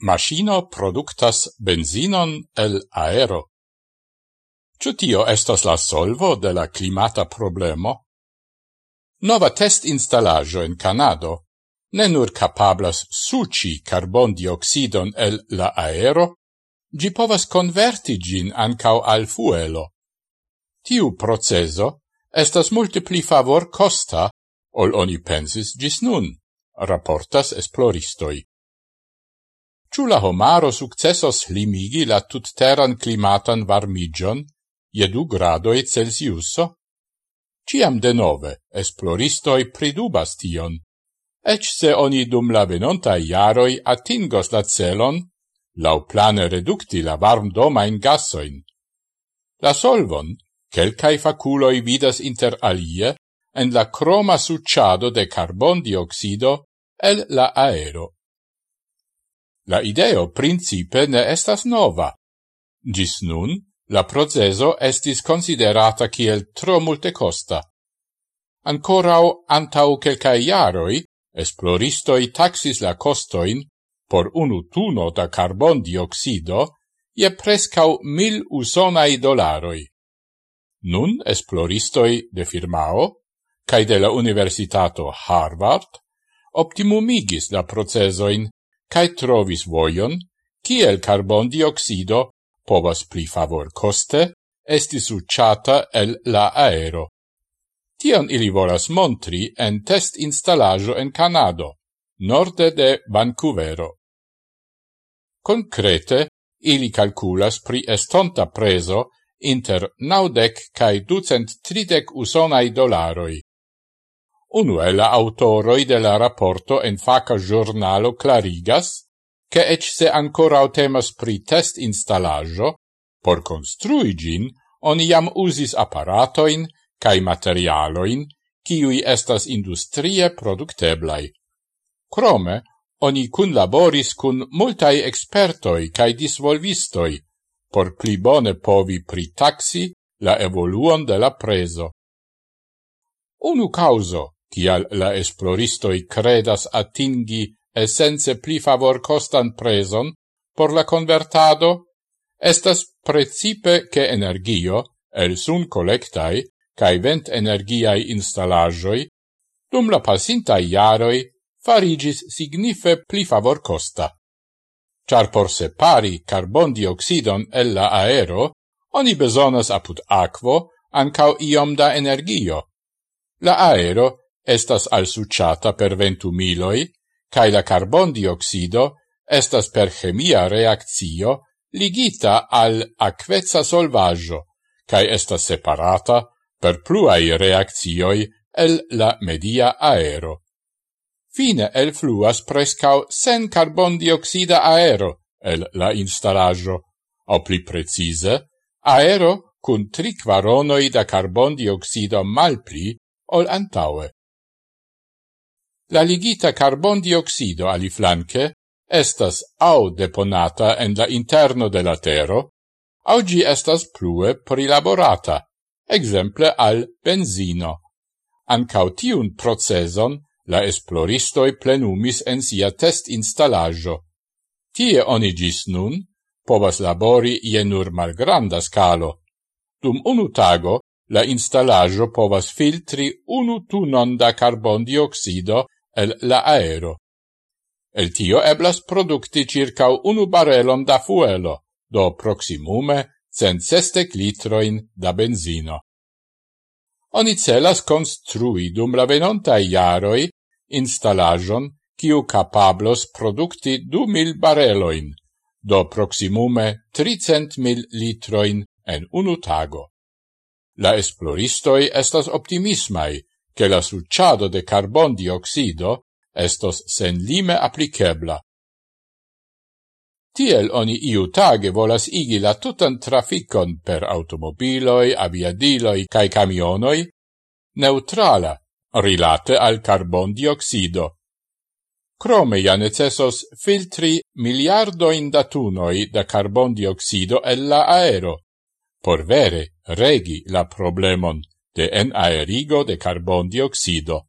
Maschino productas benzinon el aero. Ciu tio estas la solvo de la climata problemo? Nova test installaggio in Canado ne nur capablas suci carbon dioxidon el la aero, gi povas converti gin ancau al fuelo. Tiu proceso estas multipli favor costa ol oni pensis gis nun, raportas esploristoi. Ciu la homaro successos limigi la tutteran climatan varmigion je du gradoi Celsiuso? Ciam de nove, esploristoi pridubas tion, ec se oni dum la venontai jaroi atingos la celon, lau plane reducti la varmdomain gassoin. La solvon, quelcae faculoi vidas inter alie, en la croma succiado de carbon dioxido el la aero. La ideo principe ne estas nova. Gis nun, la proceso estis considerata kiel tro multe costa. Ancorau antau quelcae iaroi, esploristoi taxis la costoin por unu tuno da carbon dioxido je prescau mil usonai dolaroi. Nun esploristoi de firmao, cae de la Universitato Harvard, optimumigis la procesoin cae trovis voion, ciel carbon dioxido povas pli favor coste esti succiata el la aero. Tion ili volas montri en test installajo en Canado, norde de Vancouvero. Concrete, ili calculas pri estonta preso inter naudec cae ducent tridec usonai dolaroi, Unu el la autoroi de la rapporto en faca giornalo clarigas che ec se ancora temas pri test installaggio, por construi gin, oni jam usis apparatoin cae materialoin, ciui estas industrie producteblai. Crome, oni cun laboris cun multai expertoi cae disvolvistoi, por pli bone povi pritaxi la evoluon de la preso. Unu causo Tial la esploristoi credas atingi essence pli favor costan preson por la convertado, estas precipe che energio, el sun collectai, cae vent energiai installajoi, dum la pasintai iaroi farigis signife pli favor costa. Char por separi carbon dioxidon el la aero, oni besonas apud aquo ancau iom da energio. La aero estas al suciata per ventumiloi, cae la carbon dioxido estas per chemia reaccio ligita al aquezza solvaggio, cae estas separata per pluai reaccioi el la media aero. Fine el fluas prescau sen carbon dioxida aero el la instalaggio, o pli precise, aero cun tri quaronoi da carbondioxido malpli ol antaue. La ligita carbondioxido aliflanque estas au deponata en la interno de la tero, au gi estas plue prilaborata, exemple al benzino. Ancau tiun proceson la esploristoi plenumis en sia test installaggio. Tie onigis nun povas labori je nur malgranda scalo. Dum unu tago la installaggio povas filtri unu tunon da carbondioxido el la aero. El tio eblas producti circa unu barelon da fuelo, do proximume centsestec litroin da benzino. Oni celas construi dum la venontai iaroi instalajon kiu capablos producti du mil bareloin, do proximume tricent mil litroin en unu tago. La esploristoi estas optimismai, che la succiado de carbon dioxido estos sen lime applicabla. Tiel oni iu tage volas igi la tutan traficon per automobiloi, aviadiloi cae camionoi neutrala rilate al carbon dioxido. Crome ja necessos filtri miliardoin datunoi da carbon dioxido el la aero, por vere regi la problemon. de enaerigo de carbón dióxido